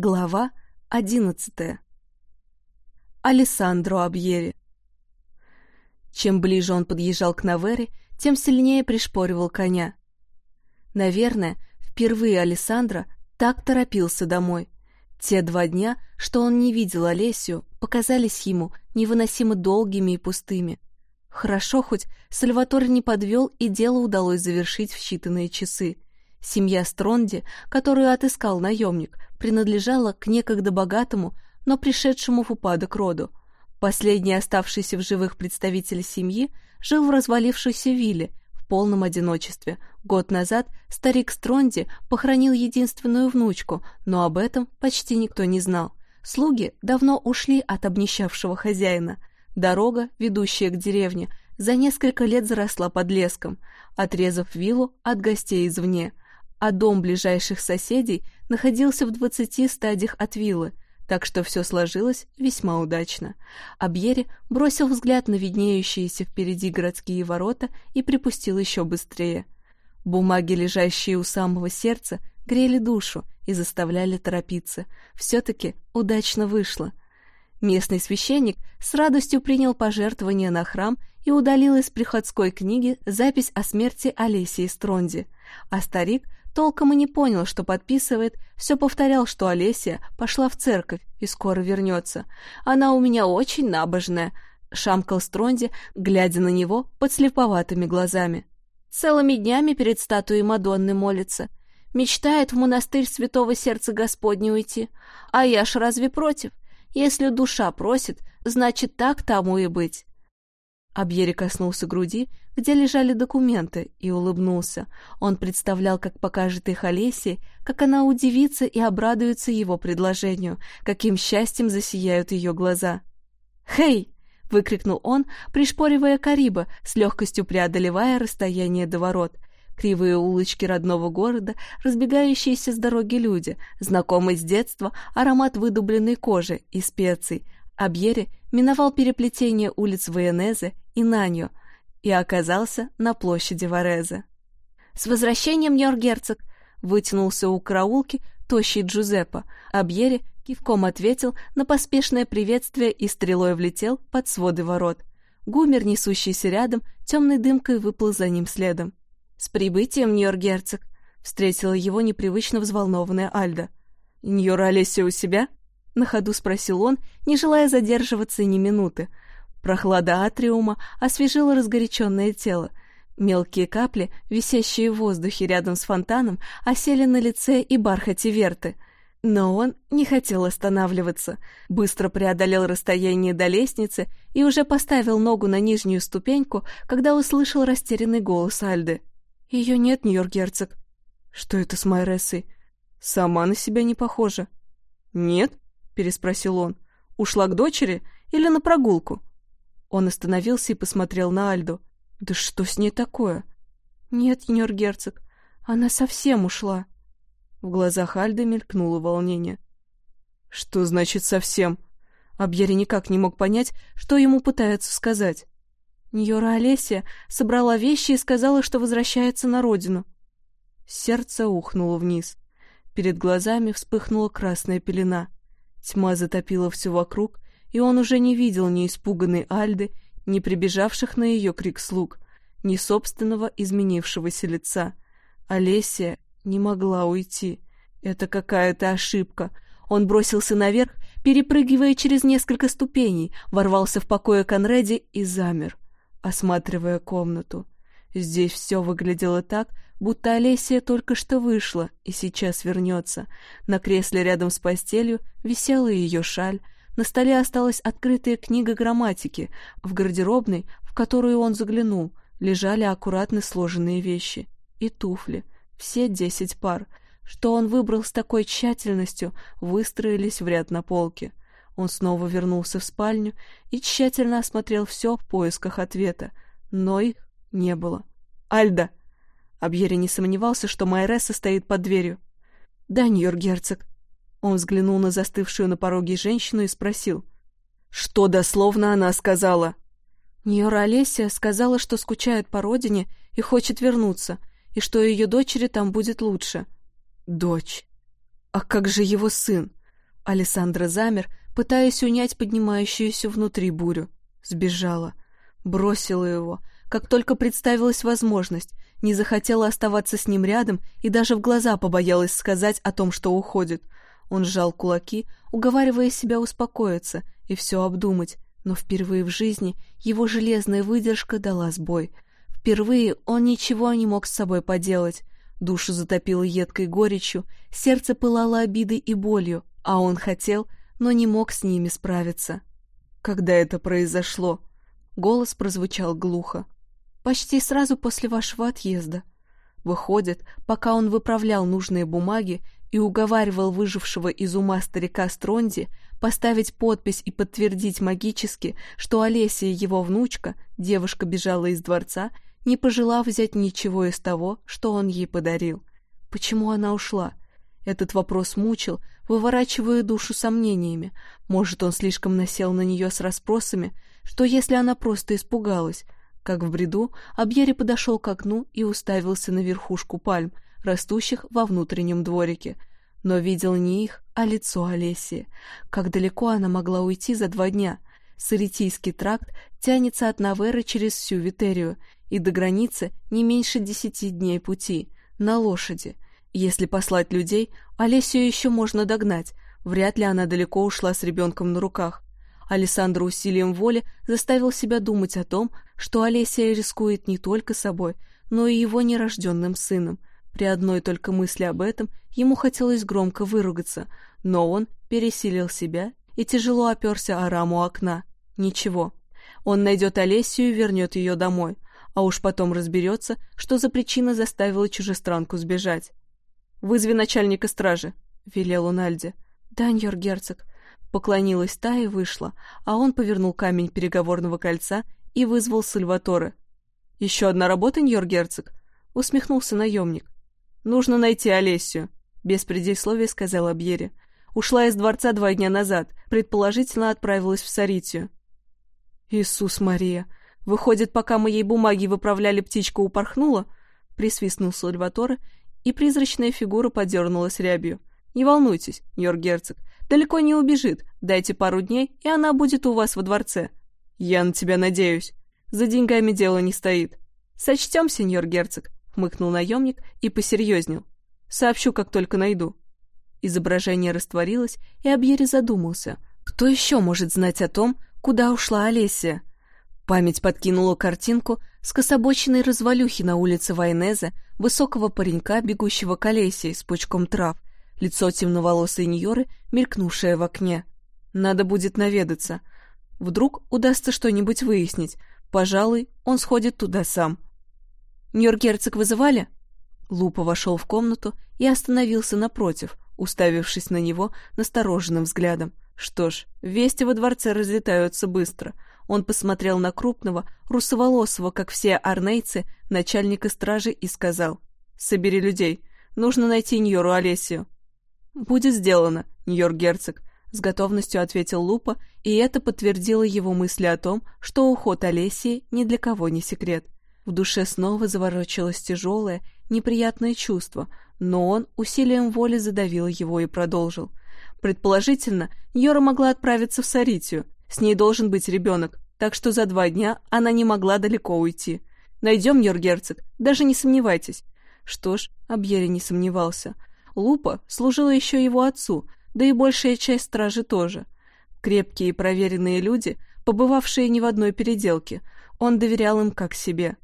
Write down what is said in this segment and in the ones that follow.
Глава одиннадцатая. Алессандро Абьери. Чем ближе он подъезжал к Навере, тем сильнее пришпоривал коня. Наверное, впервые Алессандро так торопился домой. Те два дня, что он не видел Олесию, показались ему невыносимо долгими и пустыми. Хорошо хоть Сальваторе не подвел, и дело удалось завершить в считанные часы — Семья Стронди, которую отыскал наемник, принадлежала к некогда богатому, но пришедшему в упадок роду. Последний оставшийся в живых представитель семьи жил в развалившейся вилле в полном одиночестве. Год назад старик Стронди похоронил единственную внучку, но об этом почти никто не знал. Слуги давно ушли от обнищавшего хозяина. Дорога, ведущая к деревне, за несколько лет заросла подлеском, отрезав виллу от гостей извне – а дом ближайших соседей находился в двадцати стадиях от виллы, так что все сложилось весьма удачно. Абьери бросил взгляд на виднеющиеся впереди городские ворота и припустил еще быстрее. Бумаги, лежащие у самого сердца, грели душу и заставляли торопиться. Все-таки удачно вышло. Местный священник с радостью принял пожертвование на храм и удалил из приходской книги запись о смерти Олесии Стронди, а старик толком и не понял, что подписывает, все повторял, что Олеся пошла в церковь и скоро вернется. «Она у меня очень набожная», — шамкал Стронди, глядя на него под слеповатыми глазами. «Целыми днями перед статуей Мадонны молится. Мечтает в монастырь Святого Сердца Господня уйти. А я ж разве против? Если душа просит, значит так тому и быть». Абьери коснулся груди, где лежали документы, и улыбнулся. Он представлял, как покажет их Олесе, как она удивится и обрадуется его предложению, каким счастьем засияют ее глаза. «Хей!» — выкрикнул он, пришпоривая Кариба, с легкостью преодолевая расстояние до ворот. Кривые улочки родного города, разбегающиеся с дороги люди, знакомый с детства аромат выдубленной кожи и специй. Абьери миновал переплетение улиц Вайонезе и Наньо, и оказался на площади Вареза. «С возвращением, Ньор-герцог!» вытянулся у караулки тощий Джузеппо, а Бьери кивком ответил на поспешное приветствие и стрелой влетел под своды ворот. Гумер, несущийся рядом, темной дымкой выплыл за ним следом. «С прибытием, Ньор-герцог!» встретила его непривычно взволнованная Альда. «Ньор Олеся у себя?» — на ходу спросил он, не желая задерживаться ни минуты. Прохлада атриума освежила разгоряченное тело. Мелкие капли, висящие в воздухе рядом с фонтаном, осели на лице и бархате Верты. Но он не хотел останавливаться, быстро преодолел расстояние до лестницы и уже поставил ногу на нижнюю ступеньку, когда услышал растерянный голос Альды. «Ее нет, Нью-Йорк-герцог». «Что это с Майрессой? Сама на себя не похожа». «Нет?» — переспросил он. «Ушла к дочери или на прогулку?» Он остановился и посмотрел на Альду. «Да что с ней такое?» «Нет, герцог, она совсем ушла». В глазах Альды мелькнуло волнение. «Что значит «совсем»?» Абьери никак не мог понять, что ему пытаются сказать. Ньора Олеся собрала вещи и сказала, что возвращается на родину. Сердце ухнуло вниз. Перед глазами вспыхнула красная пелена. Тьма затопила все вокруг, и он уже не видел ни испуганной Альды, ни прибежавших на ее крик слуг, ни собственного изменившегося лица. Олеся не могла уйти. Это какая-то ошибка. Он бросился наверх, перепрыгивая через несколько ступеней, ворвался в покое Конреди и замер, осматривая комнату. Здесь все выглядело так, будто Олесия только что вышла и сейчас вернется. На кресле рядом с постелью висела ее шаль, на столе осталась открытая книга грамматики. В гардеробной, в которую он заглянул, лежали аккуратно сложенные вещи. И туфли. Все десять пар. Что он выбрал с такой тщательностью, выстроились в ряд на полке. Он снова вернулся в спальню и тщательно осмотрел все в поисках ответа, но их не было. «Альда!» Абьери не сомневался, что Майреса стоит под дверью. «Да, Нью-Йорк-герцог», он взглянул на застывшую на пороге женщину и спросил. «Что дословно она сказала?» Ньора Олеся сказала, что скучает по родине и хочет вернуться, и что ее дочери там будет лучше. «Дочь? А как же его сын? Александра замер, пытаясь унять поднимающуюся внутри бурю. Сбежала. Бросила его. Как только представилась возможность, не захотела оставаться с ним рядом и даже в глаза побоялась сказать о том, что уходит. Он сжал кулаки, уговаривая себя успокоиться и все обдумать, но впервые в жизни его железная выдержка дала сбой. Впервые он ничего не мог с собой поделать. Душу затопило едкой горечью, сердце пылало обидой и болью, а он хотел, но не мог с ними справиться. Когда это произошло? Голос прозвучал глухо. Почти сразу после вашего отъезда. Выходит, пока он выправлял нужные бумаги и уговаривал выжившего из ума старика Стронди поставить подпись и подтвердить магически, что Олесия его внучка, девушка бежала из дворца, не пожелав взять ничего из того, что он ей подарил. Почему она ушла? Этот вопрос мучил, выворачивая душу сомнениями. Может, он слишком насел на нее с расспросами, что если она просто испугалась? Как в бреду, Абьери подошел к окну и уставился на верхушку пальм, растущих во внутреннем дворике. Но видел не их, а лицо Олесии. Как далеко она могла уйти за два дня? Саритийский тракт тянется от Наверы через всю Витерию, и до границы не меньше десяти дней пути, на лошади. Если послать людей, Олесию еще можно догнать, вряд ли она далеко ушла с ребенком на руках. Александр усилием воли заставил себя думать о том, что Олеся рискует не только собой, но и его нерожденным сыном. При одной только мысли об этом ему хотелось громко выругаться, но он пересилил себя и тяжело оперся о раму окна. Ничего. Он найдет Олесию и вернет ее домой, а уж потом разберется, что за причина заставила чужестранку сбежать. «Вызови начальника стражи», — велел он Альде. «Даньер герцог», Поклонилась та и вышла, а он повернул камень переговорного кольца и вызвал Сальваторе. «Еще одна работа, Ньор-герцог?» — усмехнулся наемник. «Нужно найти Олесию», — без предисловия сказал Абьере. «Ушла из дворца два дня назад, предположительно отправилась в Саритию». «Иисус Мария! Выходит, пока мы ей бумаги выправляли, птичка упорхнула?» — присвистнул Сальваторе, и призрачная фигура подернулась рябью. «Не волнуйтесь, Ньор-герцог, Далеко не убежит. Дайте пару дней, и она будет у вас во дворце. Я на тебя надеюсь. За деньгами дело не стоит. Сочтем, сеньор герцог, хмыкнул наемник и посерьезнел. Сообщу, как только найду. Изображение растворилось, и Абьери задумался. Кто еще может знать о том, куда ушла Олеся? Память подкинула картинку с кособоченной развалюхи на улице Вайнезе, высокого паренька, бегущего к Олесе с пучком трав, лицо темноволосой Ньоры, мелькнувшее в окне. Надо будет наведаться. Вдруг удастся что-нибудь выяснить. Пожалуй, он сходит туда сам. «Ньор-герцог вызывали?» Лупа вошел в комнату и остановился напротив, уставившись на него настороженным взглядом. Что ж, вести во дворце разлетаются быстро. Он посмотрел на крупного, русоволосого, как все арнейцы, начальника стражи и сказал. «Собери людей. Нужно найти Ньору Олесию». «Будет сделано, Нью-Йорк-герцог», — с готовностью ответил Лупа, и это подтвердило его мысли о том, что уход Олесии ни для кого не секрет. В душе снова заворочилось тяжелое, неприятное чувство, но он усилием воли задавил его и продолжил. Предположительно, Йора могла отправиться в Саритию, с ней должен быть ребенок, так что за два дня она не могла далеко уйти. Найдем, Йор-герцог, даже не сомневайтесь. Что ж, Абьери не сомневался — Лупа служила еще его отцу, да и большая часть стражи тоже. Крепкие и проверенные люди, побывавшие ни в одной переделке, он доверял им как себе.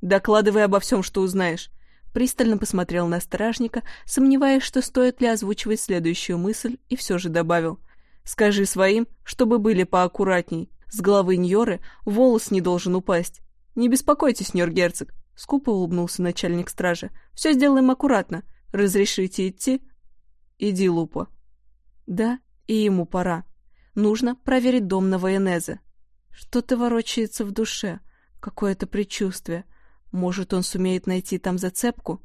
«Докладывай обо всем, что узнаешь», пристально посмотрел на стражника, сомневаясь, что стоит ли озвучивать следующую мысль, и все же добавил. «Скажи своим, чтобы были поаккуратней. С головы Ньоры волос не должен упасть. Не беспокойтесь, Ньор-герцог», — скупо улыбнулся начальник стражи. «Все сделаем аккуратно. Разрешите идти? Иди, Лупа. Да, и ему пора. Нужно проверить дом на Военезе. Что-то ворочается в душе, какое-то предчувствие. Может, он сумеет найти там зацепку?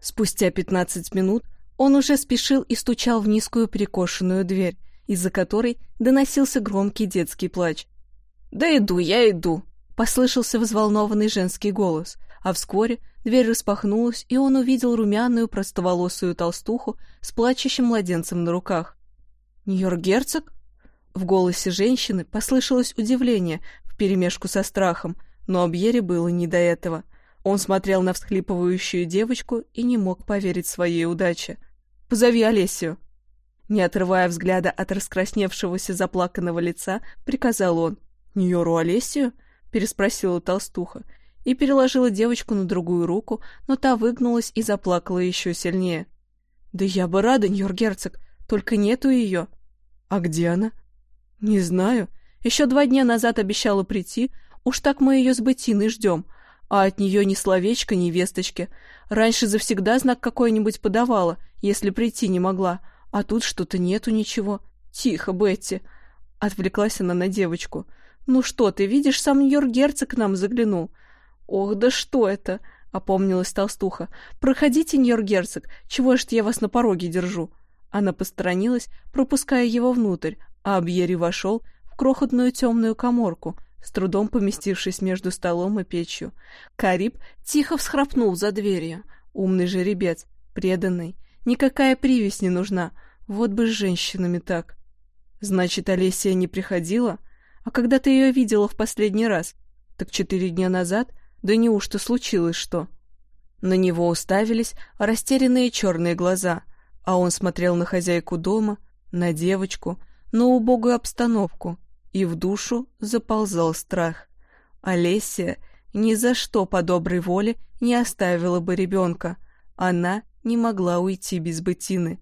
Спустя пятнадцать минут он уже спешил и стучал в низкую перекошенную дверь, из-за которой доносился громкий детский плач. «Да иду, я иду!» — послышался взволнованный женский голос, а вскоре дверь распахнулась, и он увидел румяную простоволосую толстуху с плачущим младенцем на руках. Нью-Йорк-герцог? В голосе женщины послышалось удивление вперемешку со страхом, но Абьере было не до этого. Он смотрел на всхлипывающую девочку и не мог поверить своей удаче. «Позови Олесию!» Не отрывая взгляда от раскрасневшегося заплаканного лица, приказал он. «Ньору Олесию?» — переспросила толстуха и переложила девочку на другую руку, но та выгнулась и заплакала еще сильнее. «Да я бы рада, Ньор-герцог, только нету ее». «А где она?» «Не знаю. Еще два дня назад обещала прийти. Уж так мы ее с Бетиной ждем. А от нее ни словечко, ни весточки. Раньше завсегда знак какой-нибудь подавала, если прийти не могла. А тут что-то нету ничего. Тихо, Бетти!» Отвлеклась она на девочку. «Ну что ты, видишь, сам Нью-Йорк-герцог к нам заглянул». «Ох, да что это!» — опомнилась толстуха. «Проходите, Нью-Йорк-герцог, чего ж я вас на пороге держу?» Она посторонилась, пропуская его внутрь, а Абьери вошел в крохотную темную коморку, с трудом поместившись между столом и печью. Кариб тихо всхрапнул за дверью. Умный жеребец, преданный. Никакая привязь не нужна. Вот бы с женщинами так. Значит, Олесия не приходила? А когда ты ее видела в последний раз? Так четыре дня назад? Да неужто случилось что? На него уставились растерянные черные глаза, а он смотрел на хозяйку дома, на девочку, на убогую обстановку, и в душу заползал страх. Олеся ни за что по доброй воле не оставила бы ребенка. Она не могла уйти без бытины.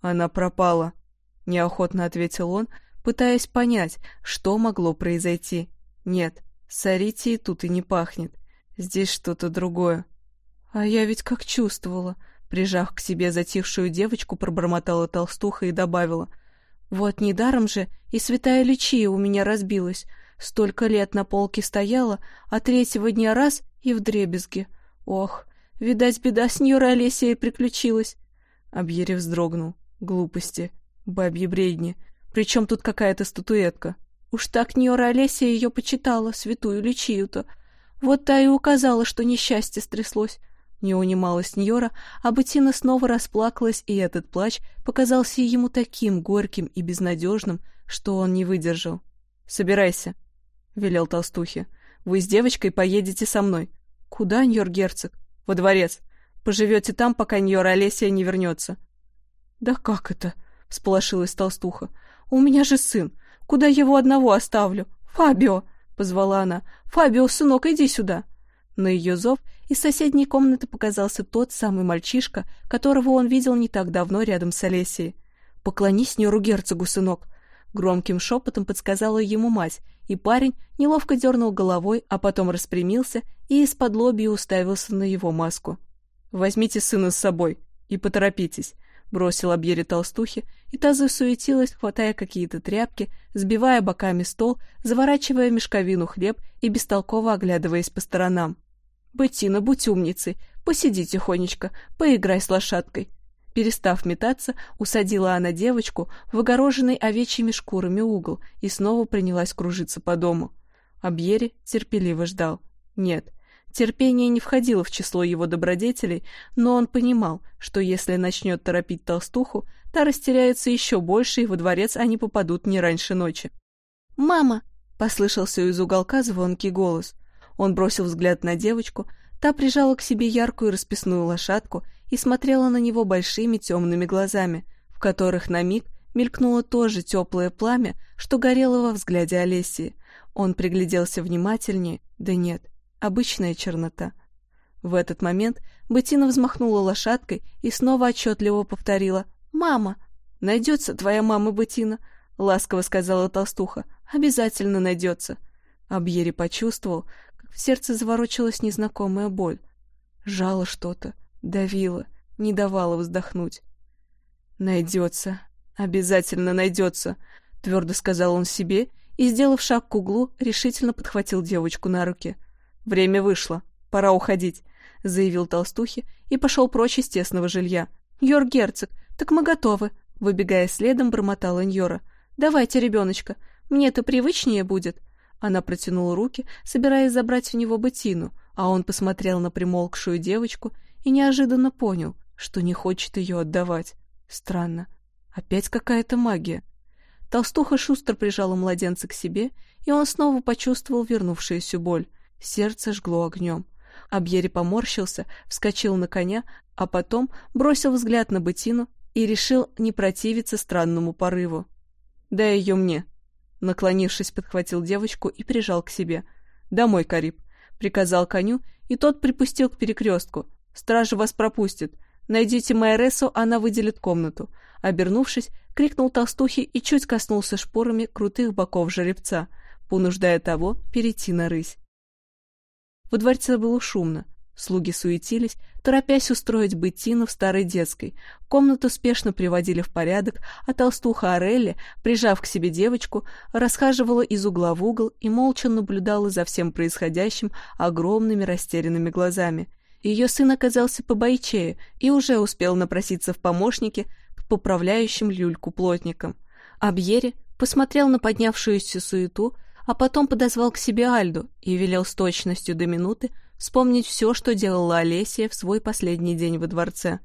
Она пропала, неохотно ответил он, пытаясь понять, что могло произойти. Нет, с Аритией тут и не пахнет. Здесь что-то другое. А я ведь как чувствовала, прижав к себе затихшую девочку, пробормотала толстуха и добавила — вот недаром же и святая Лючия у меня разбилась. Столько лет на полке стояла, а третьего дня раз и в дребезге. Ох, видать, беда с Ньорой Олесией приключилась. Абьери вздрогнул. Глупости. Бабьи бредни. Причем тут какая-то статуэтка. Уж так Ньора Олесия ее почитала, святую Лючию-то. Вот та и указала, что несчастье стряслось. Не унималась Ньора, а Бетина снова расплакалась, и этот плач показался ему таким горьким и безнадежным, что он не выдержал. «Собирайся», — велел толстухе. «Вы с девочкой поедете со мной». «Куда, Ньор-герцог?» «Во дворец. Поживете там, пока Ньора Олесия не вернется». «Да как это?» — всполошилась толстуха. «У меня же сын. Куда его одного оставлю? Фабио!» — позвала она. «Фабио, сынок, иди сюда!» На ее зов из соседней комнаты показался тот самый мальчишка, которого он видел не так давно рядом с Олесией. «Поклонись Неру герцогу, сынок!» Громким шепотом подсказала ему мать, и парень неловко дернул головой, а потом распрямился и из-под лобья уставился на его маску. «Возьмите сына с собой и поторопитесь», — бросил Абьере толстухи, и та засуетилась, хватая какие-то тряпки, сбивая боками стол, заворачивая мешковину хлеб и бестолково оглядываясь по сторонам. «Беттина, будь умницей, посиди тихонечко, поиграй с лошадкой». Перестав метаться, усадила она девочку в огороженный овечьими шкурами угол и снова принялась кружиться по дому. Абьери терпеливо ждал. Нет, терпение не входило в число его добродетелей, но он понимал, что если начнет торопить толстуху, та растеряется еще больше, и во дворец они попадут не раньше ночи. «Мама!» — послышался из уголка звонкий голос — он бросил взгляд на девочку, та прижала к себе яркую расписную лошадку и смотрела на него большими темными глазами, в которых на миг мелькнуло то же теплое пламя, что горело во взгляде Олесии. Он пригляделся внимательнее, да нет, обычная чернота. В этот момент Бетина взмахнула лошадкой и снова отчетливо повторила «Мама!» «Найдется твоя мама, Бетина!» — ласково сказала толстуха. «Обязательно найдется!» Абьери почувствовал, в сердце заворочилась незнакомая боль. Жало что-то, давило, не давало вздохнуть. «Найдется, обязательно найдется», — твердо сказал он себе и, сделав шаг к углу, решительно подхватил девочку на руки. «Время вышло, пора уходить», — заявил толстухи и пошел прочь из тесного жилья. «Йор герцог, так мы готовы», — выбегая следом, бормотала Ньора. «Давайте, ребеночка, мне-то привычнее будет». Она протянула руки, собираясь забрать у него ботину, а он посмотрел на примолкшую девочку и неожиданно понял, что не хочет ее отдавать. Странно. Опять какая-то магия. Толстуха шустро прижала младенца к себе, и он снова почувствовал вернувшуюся боль. Сердце жгло огнем. Абьери поморщился, вскочил на коня, а потом бросил взгляд на Бетину и решил не противиться странному порыву. «Дай ее мне», Наклонившись, подхватил девочку и прижал к себе. «Домой, Кариб!» — приказал коню, и тот припустил к перекрестку. «Стража вас пропустит. Найдите Майоресу, она выделит комнату». Обернувшись, крикнул толстухе и чуть коснулся шпорами крутых боков жеребца, понуждая того перейти на рысь. Во дворце было шумно. Слуги суетились, торопясь устроить бытину в старой детской. Комнату спешно приводили в порядок, а толстуха Орелли, прижав к себе девочку, расхаживала из угла в угол и молча наблюдала за всем происходящим огромными растерянными глазами. Ее сын оказался побойчее и уже успел напроситься в помощники к поправляющим люльку плотникам. Абьери посмотрел на поднявшуюся суету, а потом подозвал к себе Альду и велел с точностью до минуты вспомнить все, что делала Олесия в свой последний день во дворце.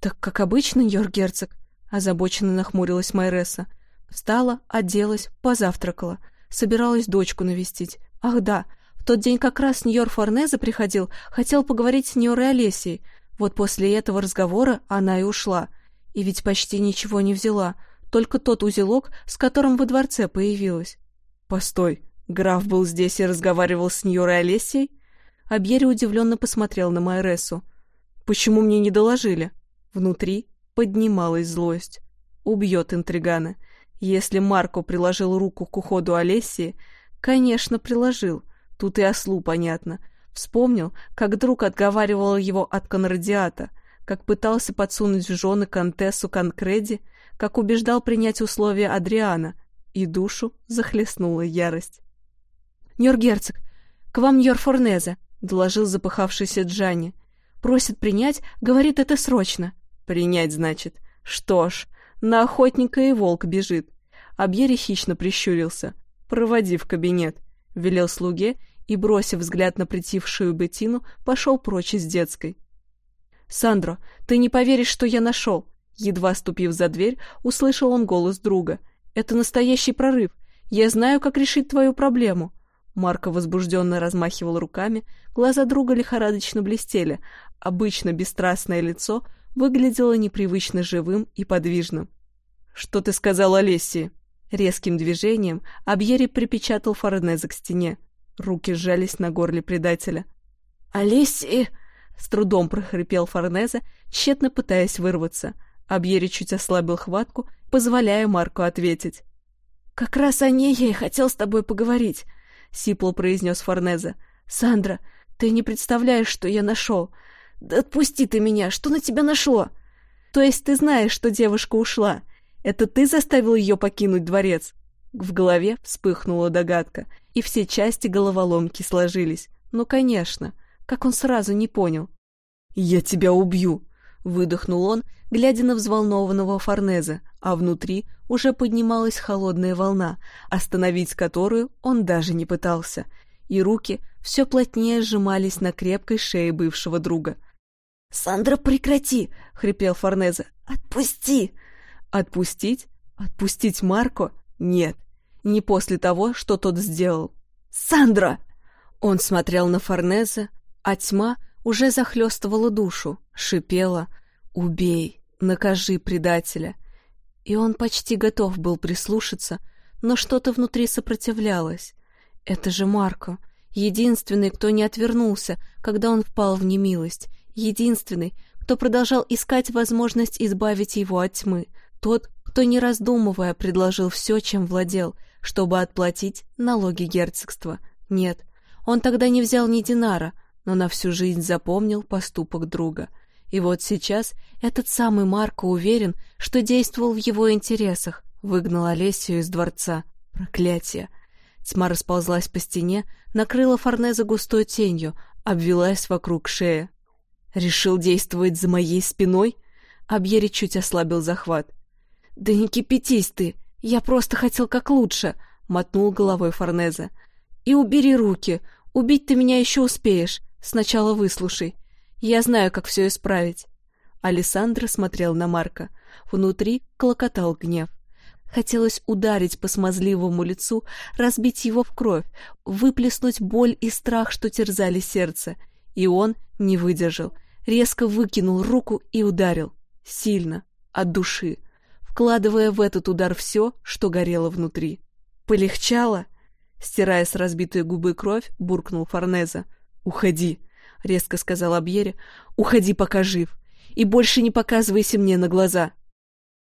«Так, как обычно, Йоргерцог», — озабоченно нахмурилась Майреса. Встала, оделась, позавтракала, собиралась дочку навестить. Ах да, в тот день как раз Ньор Форнезе приходил, хотел поговорить с Ньорой Олесией. Вот после этого разговора она и ушла. И ведь почти ничего не взяла, только тот узелок, с которым во дворце появилась. «Постой, граф был здесь и разговаривал с Ньорой Олесией?» Абьери удивленно посмотрел на Майресу. «Почему мне не доложили?» Внутри поднималась злость. Убьет интригана. Если Марко приложил руку к уходу Олесии, конечно, приложил. Тут и ослу понятно. Вспомнил, как друг отговаривал его от Конрадиата, как пытался подсунуть в жены Контессу Конкреди, как убеждал принять условия Адриана, и душу захлестнула ярость. «Нюргерцог, к вам Ньор Форнезе!» — доложил запыхавшийся Джанни. «Просит принять, говорит, это срочно». «Принять, значит. Что ж, на охотника и волк бежит». Абьери хищно прищурился. «Проводи в кабинет», — велел слуге и, бросив взгляд на притихшую Бетину, пошел прочь из детской. «Сандро, ты не поверишь, что я нашел!» Едва ступив за дверь, услышал он голос друга. «Это настоящий прорыв. Я знаю, как решить твою проблему. Марко возбужденно размахивал руками, глаза друга лихорадочно блестели, обычно бесстрастное лицо выглядело непривычно живым и подвижным. «Что ты сказал Олесии?» Резким движением Абьери припечатал Форнеза к стене. Руки сжались на горле предателя. «Олесии!» — с трудом прохрипел Форнезе, тщетно пытаясь вырваться. Абьери чуть ослабил хватку, позволяя Марку ответить. «Как раз о ней я и хотел с тобой поговорить. — сипло произнес Форнезе. «Сандра, ты не представляешь, что я нашел. Да отпусти ты меня, что на тебя нашло? То есть ты знаешь, что девушка ушла? Это ты заставил ее покинуть дворец?» В голове вспыхнула догадка, и все части головоломки сложились. Ну, конечно, как он сразу не понял. «Я тебя убью!» — выдохнул он, глядя на взволнованного Форнезе, а внутри уже поднималась холодная волна, остановить которую он даже не пытался, и руки все плотнее сжимались на крепкой шее бывшего друга. «Сандра, прекрати!» — хрипел Форнезе. «Отпусти!» «Отпустить? Отпустить Марко? Нет, не после того, что тот сделал. Сандра!» Он смотрел на Форнезе, а тьма уже захлестывала душу, шипела «Убей, накажи предателя!» и он почти готов был прислушаться, но что-то внутри сопротивлялось. Это же Марко, единственный, кто не отвернулся, когда он впал в немилость, единственный, кто продолжал искать возможность избавить его от тьмы, тот, кто, не раздумывая, предложил все, чем владел, чтобы отплатить налоги герцогства. Нет, он тогда не взял ни динара, но на всю жизнь запомнил поступок друга — и вот сейчас этот самый Марко уверен, что действовал в его интересах, выгнал Олесию из дворца. Проклятие! Тьма расползлась по стене, накрыла Форнеза густой тенью, обвелась вокруг шеи. «Решил действовать за моей спиной?» Абьери чуть ослабил захват. «Да не кипятись ты! Я просто хотел как лучше!» — мотнул головой Форнезе. «И убери руки! Убить ты меня еще успеешь! Сначала выслушай!» Я знаю, как все исправить. Александр смотрел на Марка. Внутри клокотал гнев. Хотелось ударить по смазливому лицу, разбить его в кровь, выплеснуть боль и страх, что терзали сердце. И он не выдержал, резко выкинул руку и ударил. Сильно, от души, вкладывая в этот удар все, что горело внутри. «Полегчало?» Стирая с разбитой губы кровь, буркнул Форнеза. «Уходи!» — резко сказал Абьере. «Уходи, пока жив, и больше не показывайся мне на глаза!»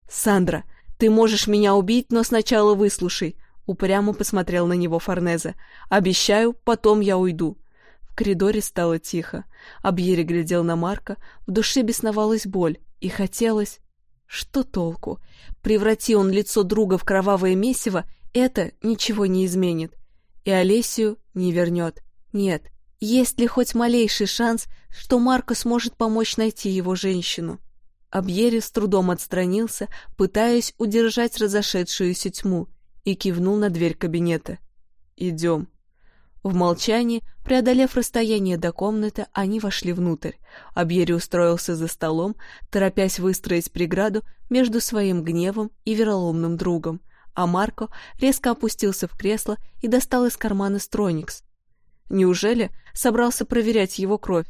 «Сандра, ты можешь меня убить, но сначала выслушай!» Упрямо посмотрел на него Форнезе. «Обещаю, потом я уйду». В коридоре стало тихо. Абьере глядел на Марка, в душе бесновалась боль, и хотелось... Что толку? Преврати он лицо друга в кровавое месиво, это ничего не изменит. И Олесию не вернет. Нет, есть ли хоть малейший шанс, что Марко сможет помочь найти его женщину? Абьери с трудом отстранился, пытаясь удержать разошедшуюся тьму, и кивнул на дверь кабинета. «Идем». В молчании, преодолев расстояние до комнаты, они вошли внутрь. Абьери устроился за столом, торопясь выстроить преграду между своим гневом и вероломным другом, а Марко резко опустился в кресло и достал из кармана Строникс. Неужели собрался проверять его кровь?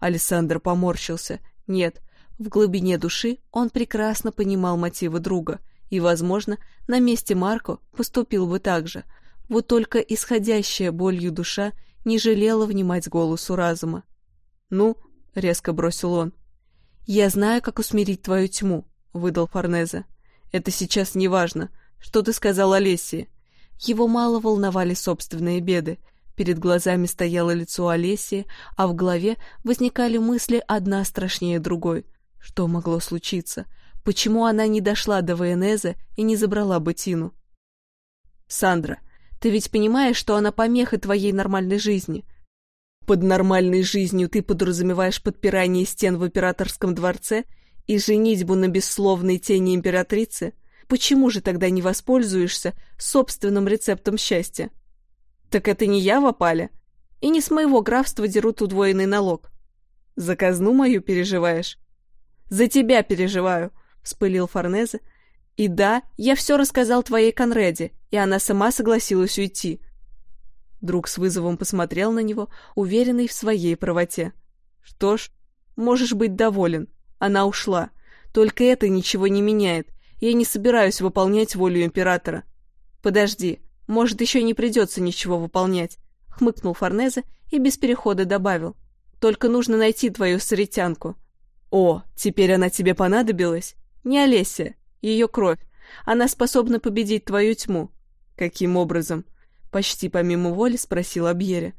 Александр поморщился. Нет, в глубине души он прекрасно понимал мотивы друга, и, возможно, на месте Марко поступил бы так же. Вот только исходящая болью душа не жалела внимать голосу разума. «Ну», — резко бросил он. «Я знаю, как усмирить твою тьму», — выдал Форнезе. «Это сейчас не важно. Что ты сказал Олесе?» Его мало волновали собственные беды. Перед глазами стояло лицо Олеси, а в голове возникали мысли одна страшнее другой. Что могло случиться? Почему она не дошла до Ваенеза и не забрала Батину? «Сандра, ты ведь понимаешь, что она помеха твоей нормальной жизни?» «Под нормальной жизнью ты подразумеваешь подпирание стен в императорском дворце и женитьбу на бессловной тени императрицы?» Почему же тогда не воспользуешься собственным рецептом счастья? Так это не я в опале. И не с моего графства дерут удвоенный налог. За казну мою переживаешь? За тебя переживаю, вспылил Форнезе. И да, я все рассказал твоей Конреде, и она сама согласилась уйти. Друг с вызовом посмотрел на него, уверенный в своей правоте. Что ж, можешь быть доволен. Она ушла. Только это ничего не меняет. Я не собираюсь выполнять волю императора. Подожди, может, еще не придется ничего выполнять. Хмыкнул Форнезе и без перехода добавил. Только нужно найти твою сретянку. О, теперь она тебе понадобилась? Не Олеся, ее кровь. Она способна победить твою тьму. Каким образом? Почти помимо воли спросил Абьере.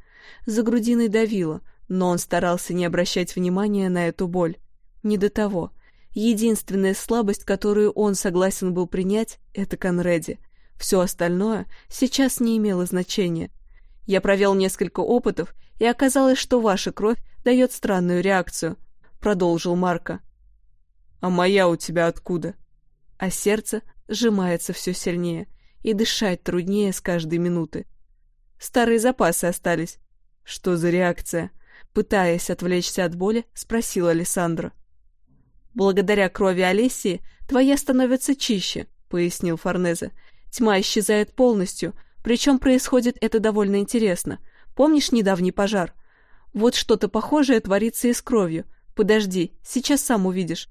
За грудиной давило, но он старался не обращать внимания на эту боль. Не до того. Единственная слабость, которую он согласен был принять, это Конреди. Все остальное сейчас не имело значения. Я провел несколько опытов, и оказалось, что ваша кровь дает странную реакцию, продолжил Марко. А моя у тебя откуда? А сердце сжимается все сильнее, и дышать труднее с каждой минуты. Старые запасы остались. Что за реакция? Пытаясь отвлечься от боли, спросил Александра. «Благодаря крови Олесии твоя становится чище», — пояснил Форнезе. «Тьма исчезает полностью, причем происходит это довольно интересно. Помнишь недавний пожар? Вот что-то похожее творится и с кровью. Подожди, сейчас сам увидишь».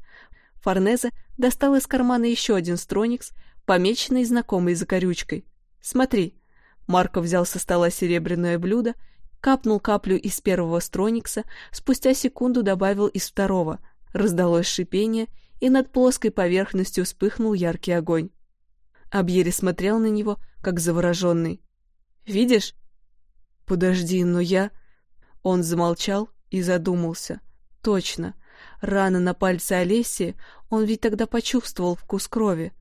Форнезе достал из кармана еще один строникс, помеченный знакомой закорючкой. «Смотри». Марко взял со стола серебряное блюдо, капнул каплю из первого строникса, спустя секунду добавил из второго — Раздалось шипение, и над плоской поверхностью вспыхнул яркий огонь. Абьери смотрел на него, как завороженный. «Видишь?» «Подожди, но я...» Он замолчал и задумался. «Точно. Рана на пальце Олесии, он ведь тогда почувствовал вкус крови.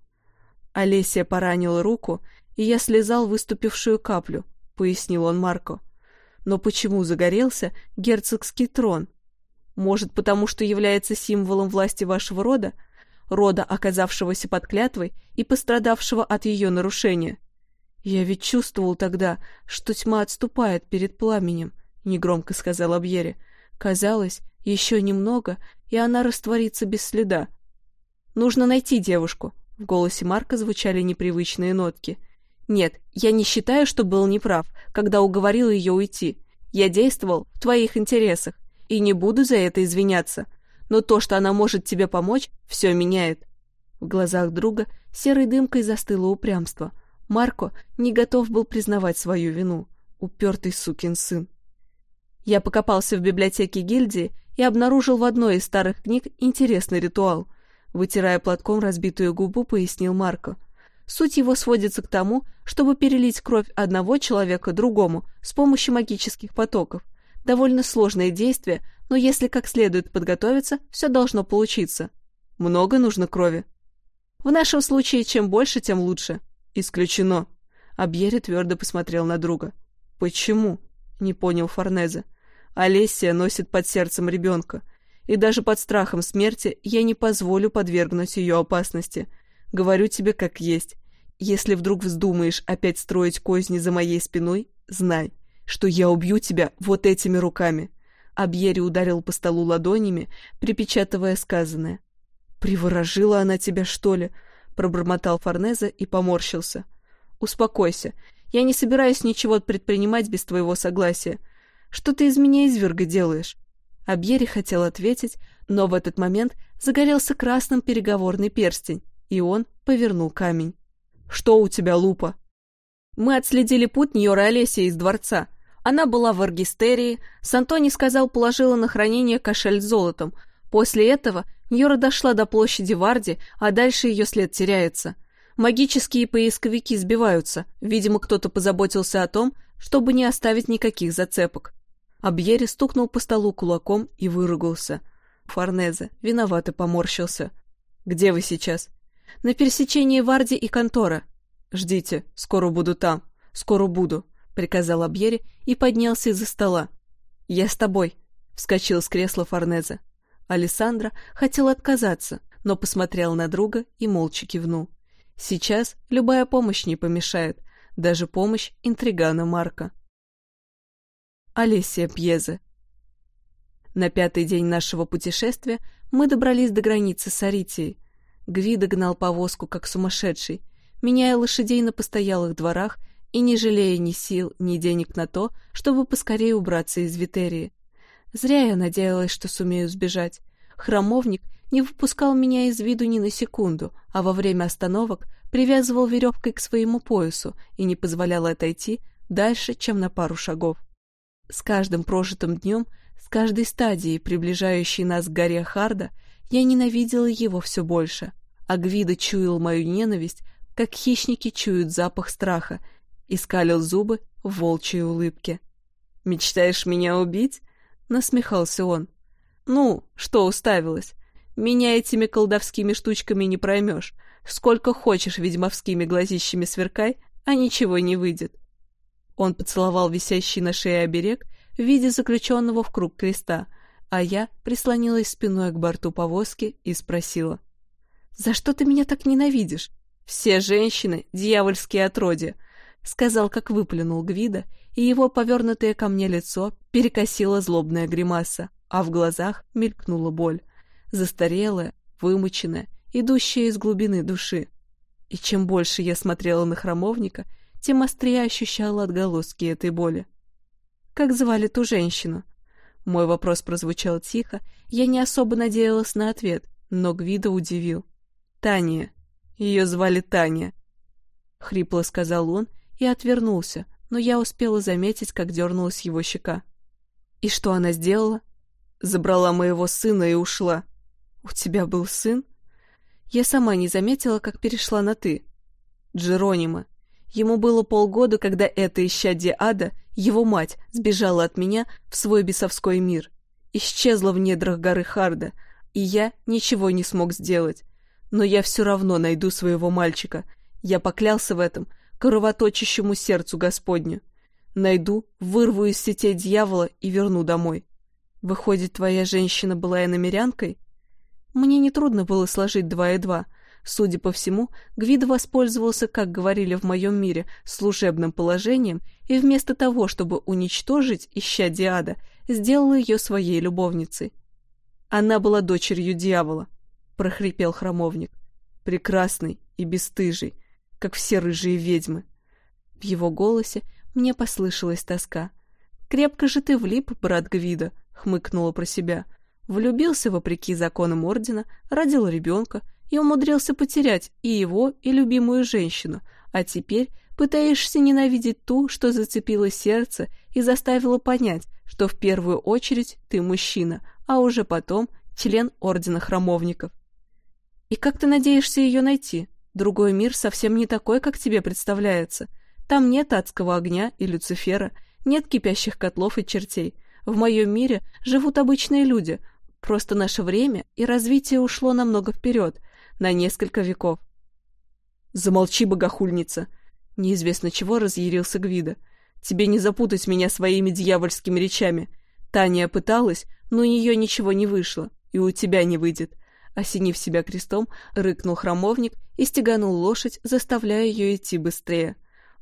Олесия поранила руку, и я слезал выступившую каплю», — пояснил он Марко. «Но почему загорелся герцогский трон?» Может, потому что является символом власти вашего рода, рода, оказавшегося под клятвой и пострадавшего от ее нарушения. Я ведь чувствовал тогда, что тьма отступает перед пламенем, негромко сказал Абьере. Казалось, еще немного, и она растворится без следа. Нужно найти девушку, В голосе Марка звучали непривычные нотки. «Нет, я не считаю, что был неправ, когда уговорил ее уйти. Я действовал в твоих интересах и не буду за это извиняться. Но то, что она может тебе помочь, все меняет». В глазах друга серой дымкой застыло упрямство. Марко не готов был признавать свою вину. Упертый сукин сын. Я покопался в библиотеке гильдии и обнаружил в одной из старых книг интересный ритуал. Вытирая платком разбитую губу, пояснил Марко. Суть его сводится к тому, чтобы перелить кровь одного человека другому с помощью магических потоков. Довольно сложное действие, но если как следует подготовиться, все должно получиться. Много нужно крови. В нашем случае, чем больше, тем лучше. Исключено. Абьери твердо посмотрел на друга. Почему? Не понял Форнезе. Олесия носит под сердцем ребенка, и даже под страхом смерти я не позволю подвергнуть ее опасности. Говорю тебе как есть. Если вдруг вздумаешь опять строить козни за моей спиной, знай, что я убью тебя вот этими руками. Абьери ударил по столу ладонями, припечатывая сказанное. «Приворожила она тебя, что ли?» — пробормотал Форнезе и поморщился. «Успокойся. Я не собираюсь ничего предпринимать без твоего согласия. Что ты из меня изверга делаешь?» Абьери хотел ответить, но в этот момент загорелся красным переговорный перстень, и он повернул камень. «Что у тебя, Лупа?» Мы отследили путь Ньора Олеся из дворца. Она была в Аргистерии, Сантони сказал, положила на хранение кошель с золотом. После этого Ньора дошла до площади Варди, а дальше ее след теряется. Магические поисковики сбиваются, видимо, кто-то позаботился о том, чтобы не оставить никаких зацепок. Абьери стукнул по столу кулаком и выругался. Форнезе виновато поморщился. «Где вы сейчас?» «На пересечении Варди и контора». «Ждите, скоро буду там. Скоро буду», — приказал Абьери и поднялся из-за стола. «Я с тобой», — вскочил с кресла Форнезе. Алессандро хотел отказаться, но посмотрел на друга и молча кивнул. Сейчас любая помощь не помешает, даже помощь интригана Марка. Олесия Пьезе. На пятый день нашего путешествия мы добрались до границы с Аритией. Гвида гнал повозку, как сумасшедший, меняя лошадей на постоялых дворах и не жалея ни сил, ни денег на то, чтобы поскорее убраться из Витерии. Зря я надеялась, что сумею сбежать. Храмовник не выпускал меня из виду ни на секунду, а во время остановок привязывал веревкой к своему поясу и не позволял отойти дальше, чем на пару шагов. С каждым прожитым днем, с каждой стадией, приближающей нас к горе Харда, я ненавидела его все больше, а Гвида чуял мою ненависть, как хищники чуют запах страха, и скалил зубы в волчьей улыбке. «Мечтаешь меня убить?» — насмехался он. «Ну, что уставилась? Меня этими колдовскими штучками не проймешь. Сколько хочешь ведьмовскими глазищами сверкай, а ничего не выйдет. Он поцеловал висящий на шее оберег в виде заключенного в круг креста, а я прислонилась спиной к борту повозки и спросила. «За что ты меня так ненавидишь? Все женщины — дьявольские отродья», — сказал, как выплюнул Гвида, и его повернутое ко мне лицо перекосило злобная гримаса, а в глазах мелькнула боль, застарелая, вымученная, идущая из глубины души. И чем больше я смотрела на храмовника, тем острее ощущала отголоски этой боли. «Как звали ту женщину?» Мой вопрос прозвучал тихо, я не особо надеялась на ответ, но Гвида удивил. «Таня. Ее звали Таня», — хрипло сказал он и отвернулся, но я успела заметить, как дернулась его щека. «И что она сделала?» «Забрала моего сына и ушла». «У тебя был сын?» Я сама не заметила, как перешла на «ты». «Джеронима. Ему было полгода, когда эта исчадие ада, его мать, сбежала от меня в свой бесовской мир. Исчезла в недрах горы Харда, и я ничего не смог сделать. Но я все равно найду своего мальчика. Я поклялся в этом кровоточащему сердцу Господню. Найду, вырву из сетей дьявола и верну домой. Выходит, твоя женщина была иномерянкой? Мне нетрудно было сложить два и два — Судя по всему, Гвид воспользовался, как говорили в моем мире, служебным положением и вместо того, чтобы уничтожить, ища Диада, сделал ее своей любовницей. Она была дочерью дьявола, — прохрипел храмовник. прекрасный и бесстыжий, как все рыжие ведьмы. В его голосе мне послышалась тоска. «Крепко же ты влип, брат Гвида», — хмыкнула про себя. Влюбился вопреки законам Ордена, родил ребенка и умудрился потерять и его, и любимую женщину, а теперь пытаешься ненавидеть ту, что зацепила сердце и заставила понять, что в первую очередь ты мужчина, а уже потом член Ордена Храмовников. И как ты надеешься ее найти? Другой мир совсем не такой, как тебе представляется. Там нет адского огня и Люцифера, нет кипящих котлов и чертей. В моем мире живут обычные люди, просто наше время и развитие ушло намного вперед, на несколько веков. «Замолчи, богохульница!» Неизвестно чего разъярился Гвида. «Тебе не запутать меня своими дьявольскими речами. Таня пыталась, но у нее ничего не вышло, и у тебя не выйдет. Осенив себя крестом, рыкнул храмовник и стеганул лошадь, заставляя ее идти быстрее.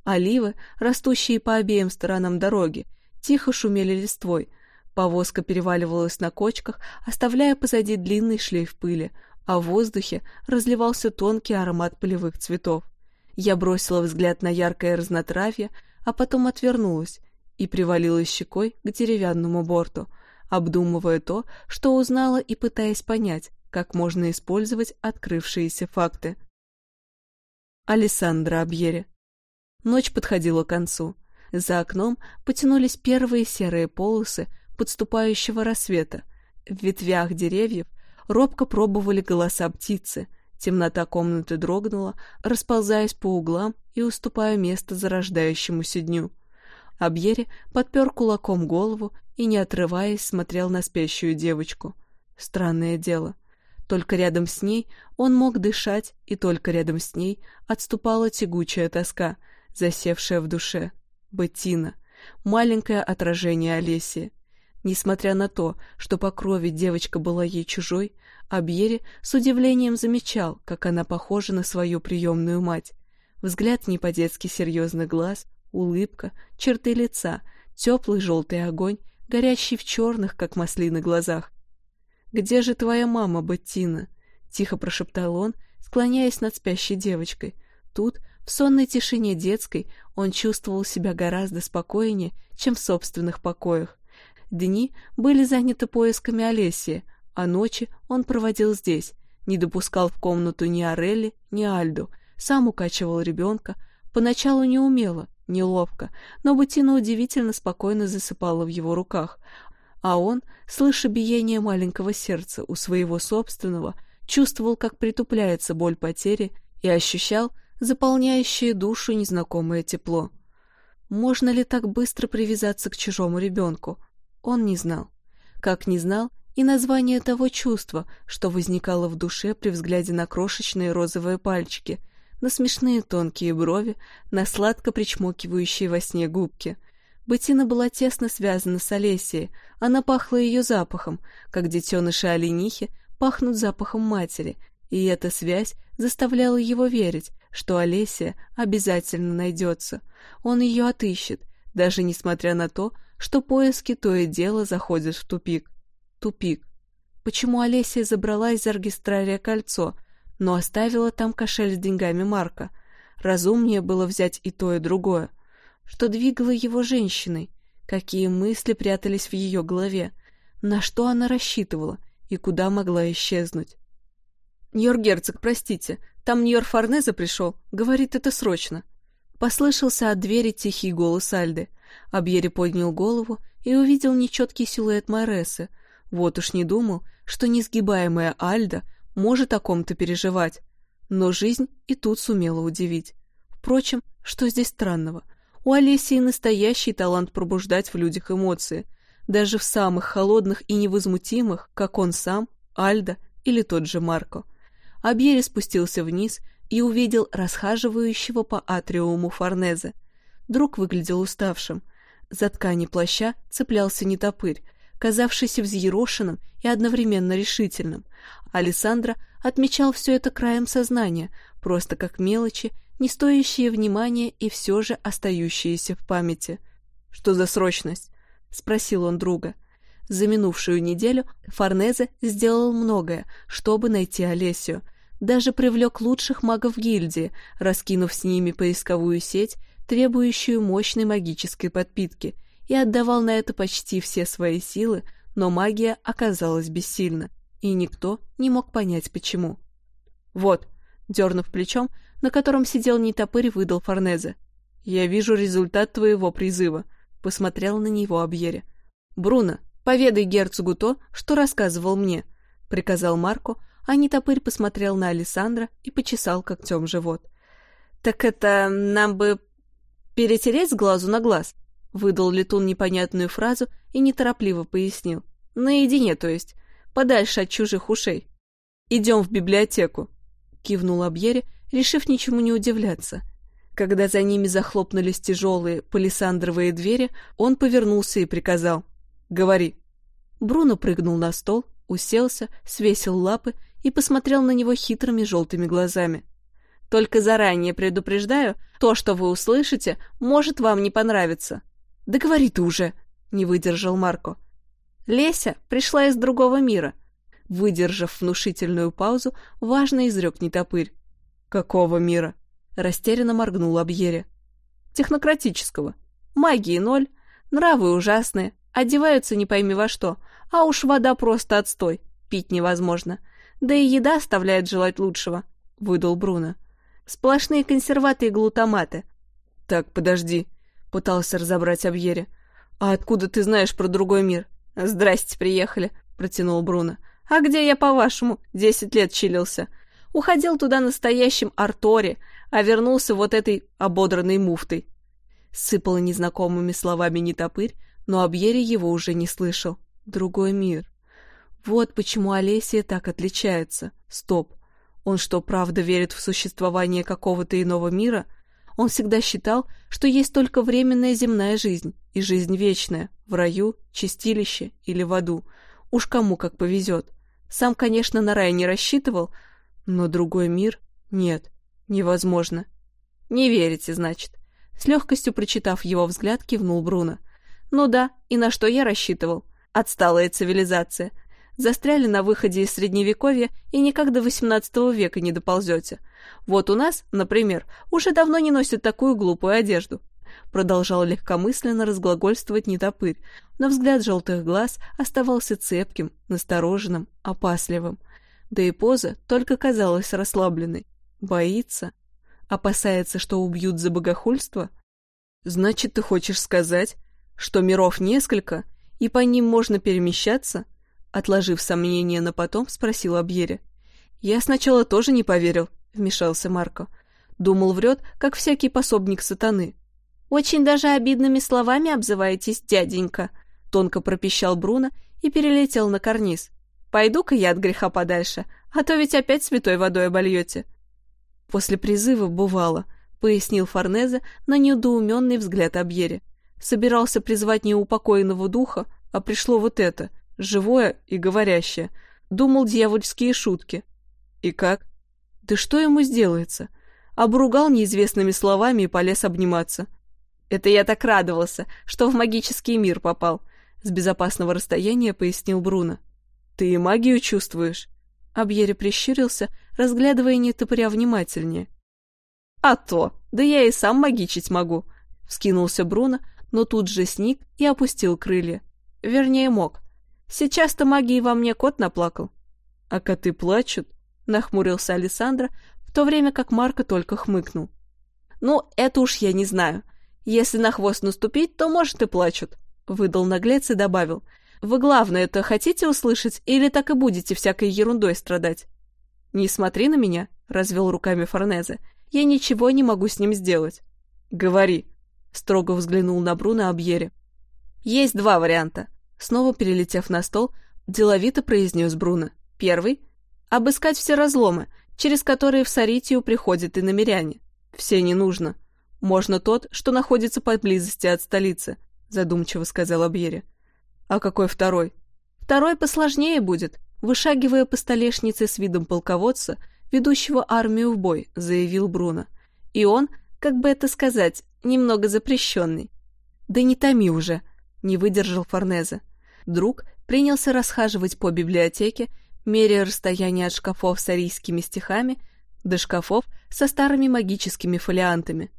Оливы, растущие по обеим сторонам дороги, тихо шумели листвой. Повозка переваливалась на кочках, оставляя позади длинный шлейф пыли, а в воздухе разливался тонкий аромат полевых цветов. Я бросила взгляд на яркое разнотравье, а потом отвернулась и привалилась щекой к деревянному борту, обдумывая то, что узнала и пытаясь понять, можно использовать открывшиеся факты. Алессандра Абьере. Ночь подходила к концу. За окном потянулись первые серые полосы подступающего рассвета. В ветвях деревьев робко пробовали голоса птицы. Темнота комнаты дрогнула, расползаясь по углам и уступая место зарождающемуся дню. Абьере подпер кулаком голову и, не отрываясь, смотрел на спящую девочку. Странное дело. Только рядом с ней он мог дышать, и только рядом с ней отступала тягучая тоска, засевшая в душе. Беттина. Маленькое отражение Олеси. Несмотря на то, что по крови девочка была ей чужой, Абьери с удивлением замечал, как она похожа на свою приемную мать. Взгляд не по-детски серьезных глаз, улыбка, черты лица, теплый желтый огонь, горящий в черных, как маслины, глазах. «Где же твоя мама, Беттина?» — тихо прошептал он, склоняясь над спящей девочкой. Тут, в сонной тишине детской, он чувствовал себя гораздо спокойнее, чем в собственных покоях. Дни были заняты поисками Олесии, а ночи он проводил здесь, не допускал в комнату ни Орелли, ни Альду, сам укачивал ребенка, поначалу неумело, неловко, но Беттина удивительно спокойно засыпала в его руках, а он, слыша биение маленького сердца у своего собственного, чувствовал, как притупляется боль потери и ощущал заполняющее душу незнакомое тепло. Можно ли так быстро привязаться к чужому ребенку? Он не знал. Как не знал и название того чувства, что возникало в душе при взгляде на крошечные розовые пальчики, на смешные тонкие брови, на сладко причмокивающие во сне губки — Бетина была тесно связана с Олесией, она пахла ее запахом, как детеныши оленихи пахнут запахом матери, и эта связь заставляла его верить, что Олесия обязательно найдется. Он ее отыщет, даже несмотря на то, что поиски то и дело заходят в тупик. Тупик. Почему Олесия забрала из аргистрария кольцо, но оставила там кошель с деньгами Марка? Разумнее было взять и то, и другое что двигало его женщиной, какие мысли прятались в ее голове, на что она рассчитывала и куда могла исчезнуть. «Ньор-герцог, простите, там Ньор Форнезе пришел, говорит это срочно». Послышался от двери тихий голос Альды. Абьери поднял голову и увидел нечеткий силуэт Моресы. Вот уж не думал, что несгибаемая Альда может о ком-то переживать. Но жизнь и тут сумела удивить. Впрочем, что здесь странного? У Олесии настоящий талант пробуждать в людях эмоции, даже в самых холодных и невозмутимых, как он сам, Альда или тот же Марко. Абьери спустился вниз и увидел расхаживающего по атриуму Форнезе. Друг выглядел уставшим. За ткани плаща цеплялся нетопырь, казавшийся взъерошенным и одновременно решительным. Александра отмечал все это краем сознания, просто как мелочи, не стоящие внимания и все же остающиеся в памяти. «Что за срочность?» — спросил он друга. За минувшую неделю Форнезе сделал многое, чтобы найти Олесию. Даже привлек лучших магов гильдии, раскинув с ними поисковую сеть, требующую мощной магической подпитки, и отдавал на это почти все свои силы, но магия оказалась бессильна, и никто не мог понять, почему. «Вот», — дернув плечом, на котором сидел нетопырь, выдал Форнезе. «Я вижу результат твоего призыва», — посмотрел на него Абьере. «Бруно, поведай герцогу то, что рассказывал мне», — приказал Марко, а нетопырь посмотрел на Александра и почесал когтем живот. «Так это нам бы перетереть с глазу на глаз?» — выдал Летун непонятную фразу и неторопливо пояснил. «Наедине, то есть, подальше от чужих ушей. Идем в библиотеку», — кивнул Абьере, решив ничему не удивляться. Когда за ними захлопнулись тяжелые палисандровые двери, он повернулся и приказал. «Говори». Бруно прыгнул на стол, уселся, свесил лапы и посмотрел на него хитрыми желтыми глазами. «Только заранее предупреждаю, то, что вы услышите, может вам не понравиться». «Да говори ты уже!» — не выдержал Марко. «Леся пришла из другого мира». Выдержав внушительную паузу, важно изрек нетопырь. «Какого мира?» — растерянно моргнул Абьере. «Технократического. Магии ноль, нравы ужасные, одеваются не пойми во что, а уж вода просто отстой, пить невозможно. Да и еда оставляет желать лучшего», — выдал Бруно. «Сплошные консерваты и глутаматы». «Так, подожди», — пытался разобрать Абьере. «А откуда ты знаешь про другой мир?» «Здрасте, приехали», — протянул Бруно. «А где я, по-вашему, десять лет чилился? Уходил туда настоящим Арторе, а вернулся вот этой ободранной муфтой». Сыпала незнакомыми словами нетопырь, но Абьере его уже не слышал. Другой мир. Вот почему Олесия так отличается. Стоп. Он что, правда верит в существование какого-то иного мира? Он всегда считал, что есть только временная земная жизнь и жизнь вечная, в раю, чистилище или в аду. Уж кому как повезет. Сам, конечно, на рай не рассчитывал, но другой мир нет, невозможно. Не верите, значит. С легкостью прочитав его взгляд, кивнул Бруно. Ну да, и на что я рассчитывал? Отсталая цивилизация. Застряли на выходе из Средневековья и никак до XVIII века не доползете. Вот у нас, например, уже давно не носят такую глупую одежду. Продолжал легкомысленно разглагольствовать нетопырь, но взгляд желтых глаз оставался цепким, настороженным, опасливым. Да и поза только казалась расслабленной. Боится? Опасается, что убьют за богохульство? Значит, ты хочешь сказать, что миров несколько, и по ним можно перемещаться? Отложив сомнение на потом, спросил Абьере. Я сначала тоже не поверил, вмешался Марко. Думал, врет, как всякий пособник сатаны. Очень даже обидными словами обзываетесь, дяденька, тонко пропищал Бруно и перелетел на карниз. Пойду-ка я от греха подальше, а то ведь опять святой водой обольете. После призыва бывало, пояснил Форнезе на недоуменный взгляд Абьере. Собирался призвать неупокоенного духа, а пришло вот это, живое и говорящее. Думал дьявольские шутки. И как? Да что ему сделается? Обругал неизвестными словами и полез обниматься. Это я так радовался, что в магический мир попал. С безопасного расстояния пояснил Бруно. Ты и магию чувствуешь? Абьере прищурился, разглядывая нетопыря внимательнее. «А то! Да я и сам магичить могу!» — вскинулся Бруно, но тут же сник и опустил крылья. Вернее, мог. Сейчас-то магии во мне кот наплакал. А коты плачут? Нахмурился Александра, в то время как Марко только хмыкнул. Ну, это уж я не знаю. Если на хвост наступить, то, может, и плачут. Выдал наглец и добавил. Вы главное это хотите услышать или так и будете всякой ерундой страдать? Не смотри на меня, развел руками Форнезе. Я ничего не могу с ним сделать. Говори, Строго взглянул на Бруно Абьере. «Есть два варианта». Снова перелетев на стол, деловито произнес Бруно. «Первый — обыскать все разломы, через которые в Саритию приходят и намеряне. Все не нужно. Можно тот, что находится поблизости от столицы», задумчиво сказал Абьере. «А какой второй?» «Второй посложнее будет», вышагивая по столешнице с видом полководца, ведущего армию в бой, заявил Бруно. И он, как бы это сказать, немного запрещенный. Да не томи уже, не выдержал Форнезе. Друг принялся расхаживать по библиотеке, меряя расстояние от шкафов с арийскими стихами до шкафов со старыми магическими фолиантами.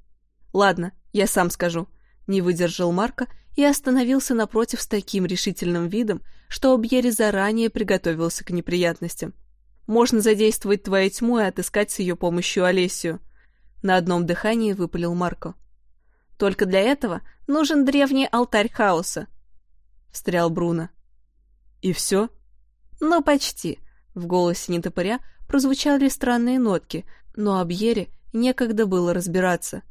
«Ладно, я сам скажу», — не выдержал Марка и остановился напротив с таким решительным видом, что Обьери заранее приготовился к неприятностям. «Можно задействовать твою тьму и отыскать с ее помощью Олесию», — на одном дыхании выпалил Марко. «Только для этого нужен древний алтарь хаоса», — встрял Бруно. «И все?» «Ну, почти», — в голосе нетопыря прозвучали странные нотки, но Абьере некогда было разбираться.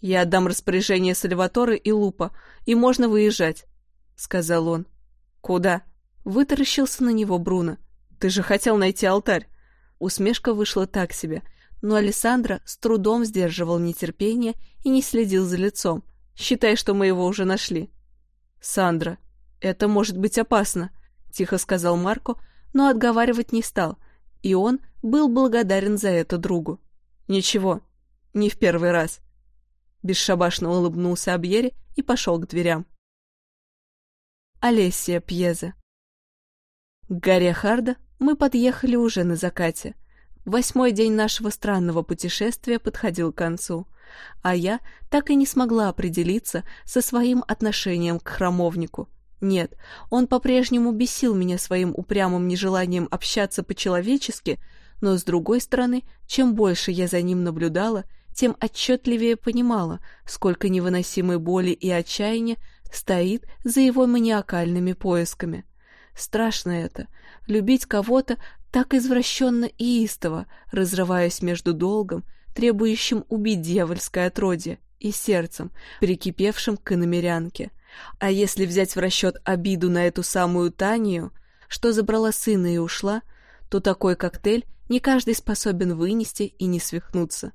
«Я отдам распоряжение Сальваторе и Лупа, и можно выезжать», — сказал он. «Куда?» — вытаращился на него Бруно. «Ты же хотел найти алтарь». Усмешка вышла так себе, но Александра с трудом сдерживал нетерпение и не следил за лицом. «Считай, что мы его уже нашли». «Сандра, это может быть опасно», — тихо сказал Марко, но отговаривать не стал, и он был благодарен за это другу. «Ничего, не в первый раз». Бесшабашно улыбнулся Абьере и пошел к дверям. Олесия Пьеза К горе Харда мы подъехали уже на закате. Восьмой день нашего странного путешествия подходил к концу, а я так и не смогла определиться со своим отношением к храмовнику. Нет, он по-прежнему бесил меня своим упрямым нежеланием общаться по-человечески, но, с другой стороны, чем больше я за ним наблюдала, тем отчетливее понимала, сколько невыносимой боли и отчаяния стоит за его маниакальными поисками. Страшно это — любить кого-то так извращенно и истово, разрываясь между долгом, требующим убить дьявольское отродье, и сердцем, прикипевшим к иномерянке. А если взять в расчет обиду на эту самую Танию, что забрала сына и ушла, то такой коктейль не каждый способен вынести и не свихнуться.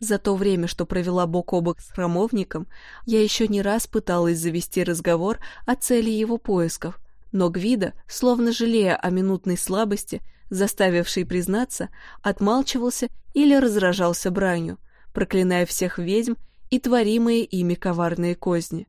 За то время, что провела бок о бок с храмовником, я еще не раз пыталась завести разговор о цели его поисков, но Гвида, словно жалея о минутной слабости, заставившей признаться, отмалчивался или разражался бранью, проклиная всех ведьм и творимые ими коварные козни.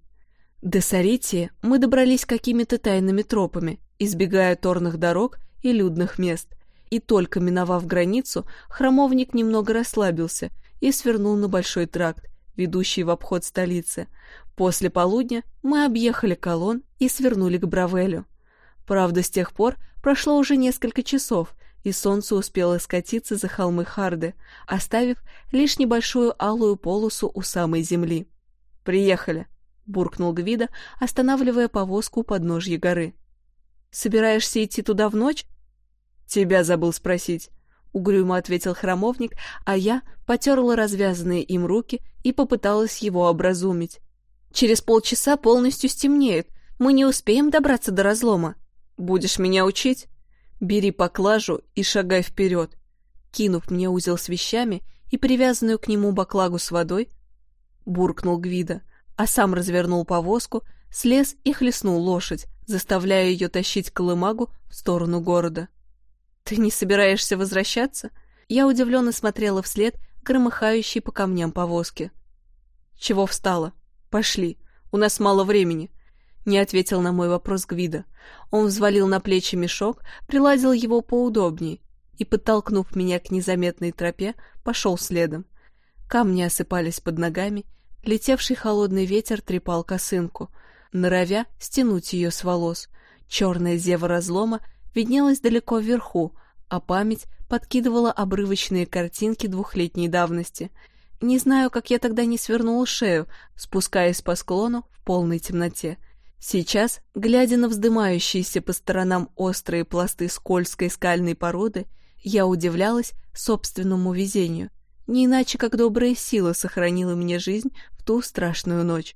До Саритии мы добрались какими-то тайными тропами, избегая торных дорог и людных мест, и только миновав границу, храмовник немного расслабился и свернул на большой тракт, ведущий в обход столицы. После полудня мы объехали колонн и свернули к Бравелю. Правда, с тех пор прошло уже несколько часов, и солнце успело скатиться за холмы Харды, оставив лишь небольшую алую полосу у самой земли. «Приехали», — буркнул Гвида, останавливая повозку у подножья горы. «Собираешься идти туда в ночь?» «Тебя забыл спросить», — угрюмо ответил храмовник, а я потерла развязанные им руки и попыталась его образумить. «Через полчаса полностью стемнеет, мы не успеем добраться до разлома. Будешь меня учить? Бери поклажу и шагай вперед». Кинув мне узел с вещами и привязанную к нему баклагу с водой, буркнул Гвида — а сам развернул повозку, слез и хлестнул лошадь, заставляя ее тащить колымагу в сторону города. «Ты не собираешься возвращаться?» Я удивленно смотрела вслед громыхающей по камням повозки. «Чего встала? Пошли, у нас мало времени», — не ответил на мой вопрос Гвида. Он взвалил на плечи мешок, приладил его поудобнее и, подтолкнув меня к незаметной тропе, пошел следом. Камни осыпались под ногами, Летевший холодный ветер трепал косынку, норовя стянуть ее с волос. Черная зева разлома виднелась далеко вверху, а память подкидывала обрывочные картинки двухлетней давности. Не знаю, как я тогда не свернула шею, спускаясь по склону в полной темноте. Сейчас, глядя на вздымающиеся по сторонам острые пласты скользкой скальной породы, я удивлялась собственному везению. Не иначе, как добрая сила сохранила мне жизнь в ту страшную ночь.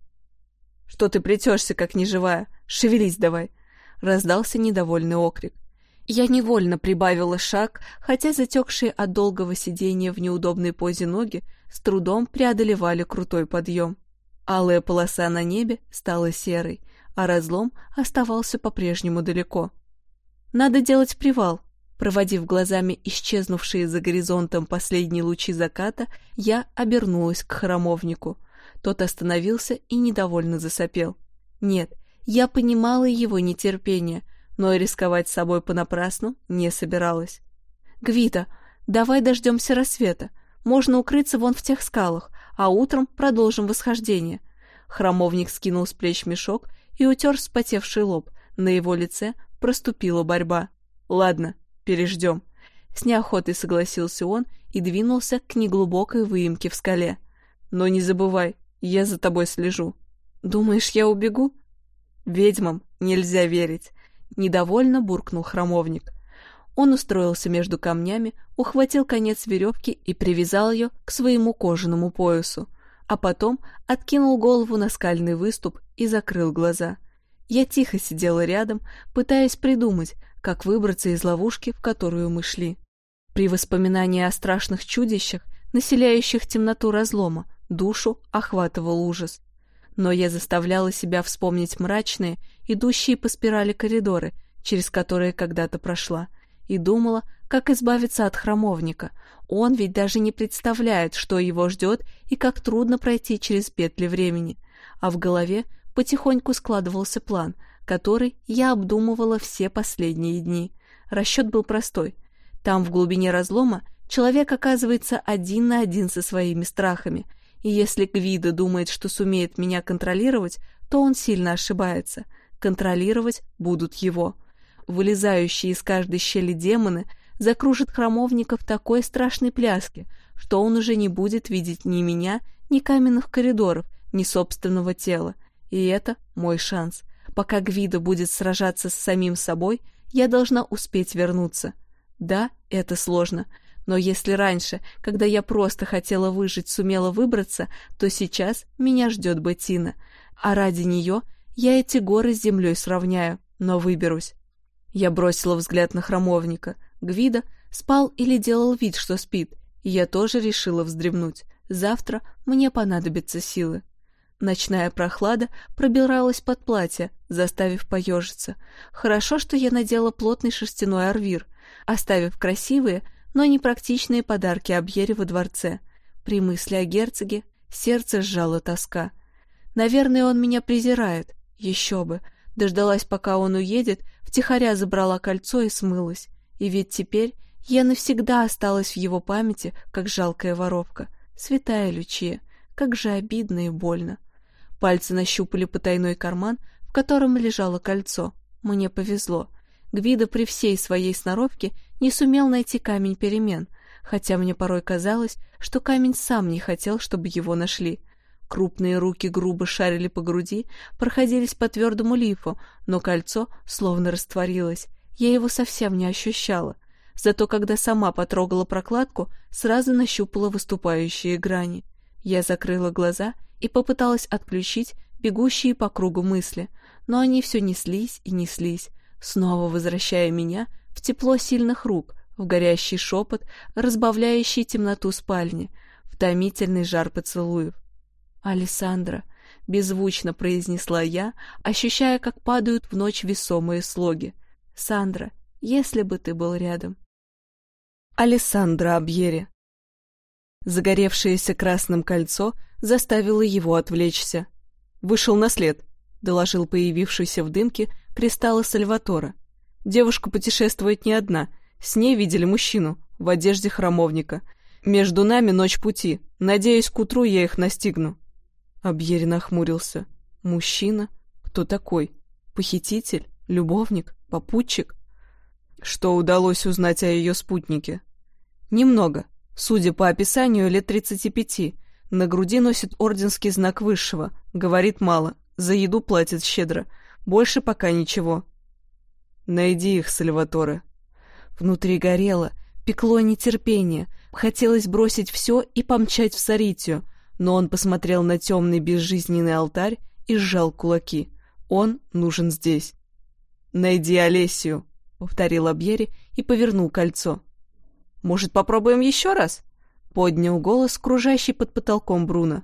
«Что ты плетешься, как неживая? Шевелись давай!» — раздался недовольный окрик. Я невольно прибавила шаг, хотя затекшие от долгого сидения в неудобной позе ноги с трудом преодолевали крутой подъем. Алая полоса на небе стала серой, а разлом оставался по-прежнему далеко. «Надо делать привал», Проводив глазами исчезнувшие за горизонтом последние лучи заката, я обернулась к храмовнику. Тот остановился и недовольно засопел. Нет, я понимала его нетерпение, но и рисковать собой понапрасну не собиралась. «Гвита, давай дождемся рассвета. Можно укрыться вон в тех скалах, а утром продолжим восхождение». Хромовник скинул с плеч мешок и утер вспотевший лоб. На его лице проступила борьба. «Ладно, переждем». С неохотой согласился он и двинулся к неглубокой выемке в скале. «Но не забывай, я за тобой слежу». «Думаешь, я убегу?» «Ведьмам нельзя верить», — недовольно буркнул храмовник. Он устроился между камнями, ухватил конец веревки и привязал ее к своему кожаному поясу, а потом откинул голову на скальный выступ и закрыл глаза. Я тихо сидела рядом, пытаясь придумать, как выбраться из ловушки, в которую мы шли. При воспоминании о страшных чудищах, населяющих темноту разлома, душу охватывал ужас. Но я заставляла себя вспомнить мрачные, идущие по спирали коридоры, через которые когда-то прошла, и думала, как избавиться от храмовника. Он ведь даже не представляет, что его ждет и как трудно пройти через петли времени. А в голове потихоньку складывался план, который я обдумывала все последние дни. Расчет был простой — там, в глубине разлома, человек оказывается один на один со своими страхами, и если Гвида думает, что сумеет меня контролировать, то он сильно ошибается. Контролировать будут его. Вылезающие из каждой щели демоны закружат храмовника в такой страшной пляске, что он уже не будет видеть ни меня, ни каменных коридоров, ни собственного тела. И это мой шанс. Пока Гвида будет сражаться с самим собой, я должна успеть вернуться. Да, это сложно, но если раньше, когда я просто хотела выжить, сумела выбраться, то сейчас меня ждет Бетина, а ради нее я эти горы с землей сравняю, но выберусь. Я бросила взгляд на храмовника. Гвида спал или делал вид, что спит, и я тоже решила вздремнуть. Завтра мне понадобятся силы. Ночная прохлада пробиралась под платье, заставив поежиться. Хорошо, что я надела плотный шерстяной арвир — оставив красивые, но непрактичные подарки Абьере во дворце. При мысли о герцоге сердце сжало тоска. Наверное, он меня презирает. Еще бы. Дождалась, пока он уедет, втихаря забрала кольцо и смылась. И ведь теперь я навсегда осталась в его памяти, как жалкая воровка. Святая Лючия, как же обидно и больно. Пальцы нащупали потайной карман, в котором лежало кольцо. Мне повезло. Гвида при всей своей сноровке не сумел найти камень перемен, хотя мне порой казалось, что камень сам не хотел, чтобы его нашли. Крупные руки грубо шарили по груди, проходились по твердому лифу, но кольцо словно растворилось. Я его совсем не ощущала. Зато когда сама потрогала прокладку, сразу нащупала выступающие грани. Я закрыла глаза и попыталась отключить бегущие по кругу мысли, но они все неслись и неслись, снова возвращая меня в тепло сильных рук, в горящий шепот, разбавляющий темноту спальни, в томительный жар поцелуев. «Алессандра», — беззвучно произнесла я, ощущая, как падают в ночь весомые слоги. «Сандра, если бы ты был рядом». Алессандра Абьери. Загоревшееся красным кольцо заставило его отвлечься. Вышел на след. — доложил появившийся в дымке кристаллы Сальватора. «Девушка путешествует не одна. С ней видели мужчину в одежде храмовника. Между нами ночь пути. Надеюсь, к утру я их настигну». Абьери нахмурился. «Мужчина? Кто такой? Похититель? Любовник? Попутчик?» Что удалось узнать о ее спутнике? Немного. Судя по описанию, лет тридцати пяти. На груди носит орденский знак высшего. Говорит мало. За еду платят щедро. Больше пока ничего. Найди их, Сальваторе. Внутри горело, пекло нетерпение. Хотелось бросить все и помчать в Саритию, но он посмотрел на темный безжизненный алтарь и сжал кулаки. Он нужен здесь. «Найди Олесию», — повторил Абьери и повернул кольцо. «Может, попробуем еще раз?» — поднял голос, кружащий под потолком Бруно.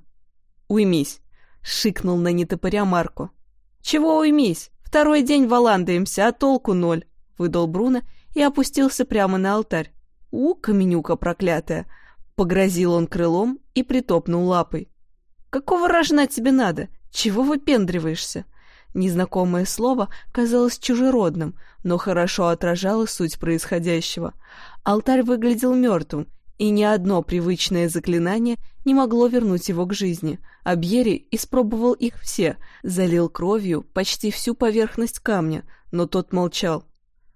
«Уймись. — шикнул на нетопыря Марко. «Чего уймись? Второй день валандаемся, а толку ноль», — выдал Бруно и опустился прямо на алтарь. «У, каменюка проклятая!» — погрозил он крылом и притопнул лапой. «Какого рожна тебе надо? Чего выпендриваешься?» Незнакомое слово казалось чужеродным, но хорошо отражало суть происходящего. Алтарь выглядел мертвым, и ни одно привычное заклинание не могло вернуть его к жизни. Абьери испробовал их все, залил кровью почти всю поверхность камня, но тот молчал.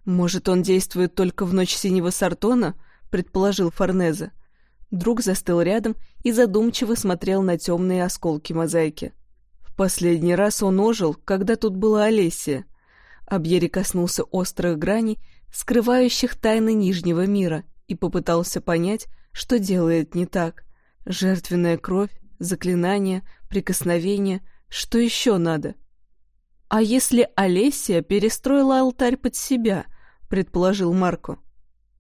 «Может, он действует только в ночь синего сартона?» — предположил Форнезе. Друг застыл рядом и задумчиво смотрел на темные осколки мозаики. В последний раз он ожил, когда тут была Олесия. Абьери коснулся острых граней, скрывающих тайны Нижнего мира, и попытался понять, что делает не так. Жертвенная кровь, заклинание, прикосновение. Что еще надо? «А если Олесия перестроила алтарь под себя?» — предположил Марко.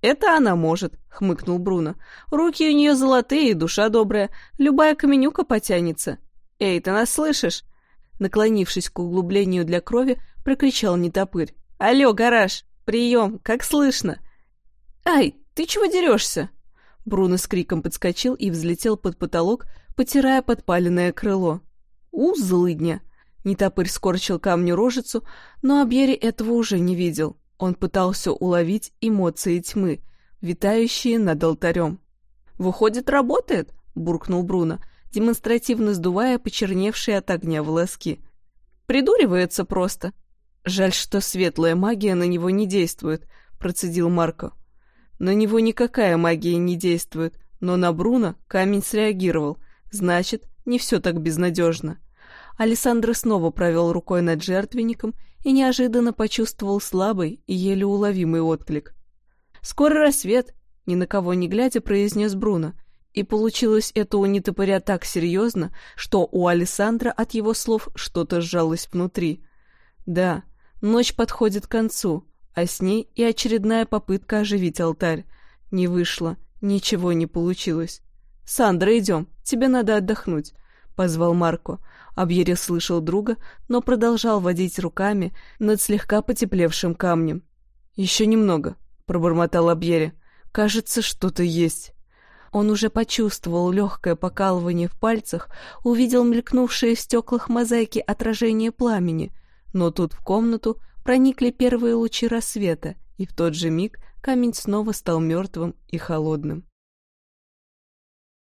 «Это она может», — хмыкнул Бруно. «Руки у нее золотые и душа добрая. Любая каменюка потянется». «Эй, ты нас слышишь?» Наклонившись к углублению для крови, прокричал нетопырь. «Алло, гараж! Прием! Как слышно?» «Ай, ты чего дерешься?» Бруно с криком подскочил и взлетел под потолок, потирая подпаленное крыло. «У, злыдня!» Нетопырь скорчил камню рожицу, но Абьери этого уже не видел. Он пытался уловить эмоции тьмы, витающие над алтарем. «Выходит, работает?» — буркнул Бруно, демонстративно сдувая почерневшие от огня волоски. «Придуривается просто». «Жаль, что светлая магия на него не действует», — процедил Марко. «На него никакая магия не действует, но на Бруно камень среагировал. Значит, не все так безнадежно». Александр снова провел рукой над жертвенником и неожиданно почувствовал слабый и еле уловимый отклик. «Скоро рассвет!» — ни на кого не глядя произнес Бруно. И получилось это у нетопыря так серьезно, что у Александра от его слов что-то сжалось внутри. Да, ночь подходит к концу, а с ней и очередная попытка оживить алтарь. Не вышло, ничего не получилось. «Сандра, идем, тебе надо отдохнуть», — позвал Марко. Абьери слышал друга, но продолжал водить руками над слегка потеплевшим камнем. «Еще немного», — пробормотал Абьери. «Кажется, что-то есть». Он уже почувствовал легкое покалывание в пальцах, увидел мелькнувшие в стеклах мозаики отражение пламени, но тут в комнату проникли первые лучи рассвета, и в тот же миг камень снова стал мертвым и холодным.